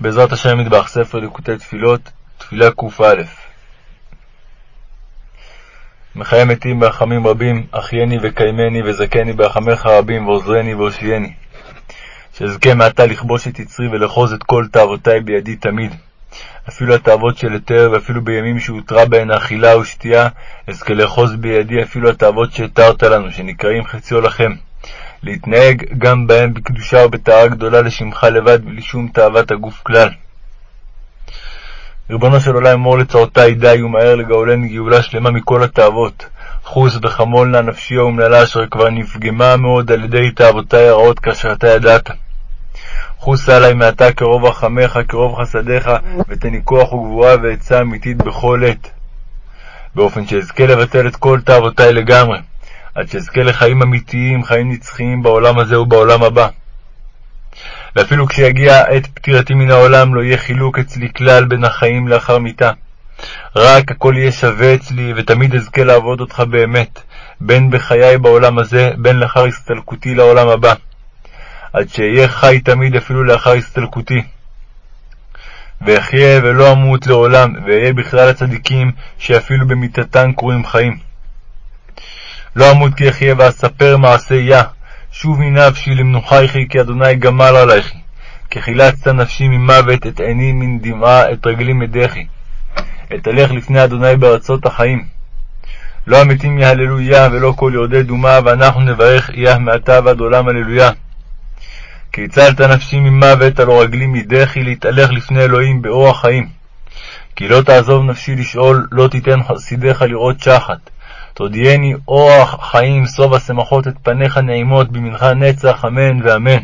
בעזרת השם מטבח ספר ליקוטי תפילות, תפילה קא מחיי מתים ברחמים רבים, אחייני וקיימני וזכני ברחמיך רבים ועוזרני והושיעני. שאזכה מעתה לכבוש את יצרי ולאחוז את כל תאוותי בידי תמיד. אפילו התאוות של היתר, ואפילו בימים שהותרה בהן האכילה ושתייה, אזכה לאחוז בידי אפילו התאוות שהתרת לנו, שנקראים חציו לכם. להתנהג גם בהם בקדושה ובטהרה גדולה לשמך לבד, בלי שום תאוות הגוף כלל. ריבונו של עולם, אמור לצורתי די ומהר לגאולני גאולה שלמה מכל התאוות. חוס וחמול נא נפשי האומללה, אשר כבר נפגמה מאוד על ידי תאוותי הרעות כאשר אתה ידעת. חוס עלי מעתה כרוב רחמך, כרוב חסדיך, ותן כוח וגבורה ועצה אמיתית בכל עת. באופן שאזכה לבטל את כל תאוותי לגמרי, עד שאזכה לחיים אמיתיים, חיים נצחיים בעולם הזה ובעולם הבא. ואפילו כשיגיע עת פטירתי מן העולם, לא יהיה חילוק אצלי כלל בין החיים לאחר מיתה. רק הכל יהיה שווה אצלי, ותמיד אזכה לעבוד אותך באמת, בין בחיי בעולם הזה, בין לאחר הסתלקותי לעולם הבא. עד שאהיה חי תמיד אפילו לאחר הסתלקותי. ואחיה ולא אמות לעולם, ואהיה בכלל הצדיקים שאפילו במיתתם קרויים חיים. לא אמות כי אחיה ואספר מעשה יה, שובי נפשי למנוחייכי, כי אדוני גמל עלייכי. כי חילצת נפשי ממוות, את עיני מן דמעה, את רגלי מדחי. אתהלך לפני אדוני בארצות החיים. לא המתים יהללו יה, ולא כל יורדי דומה, ואנחנו נברך יה מעתה ועד עולם הללויה. כי הצלת נפשי ממוות, הלא רגלי מדחי, להתהלך לפני אלוהים באור החיים. כי לא תעזוב נפשי לשאול, לא תיתן חסידיך לראות שחת. תודיעני אור החיים, סוב השמחות את פניך נעימות, במנחה נצח, אמן ואמן.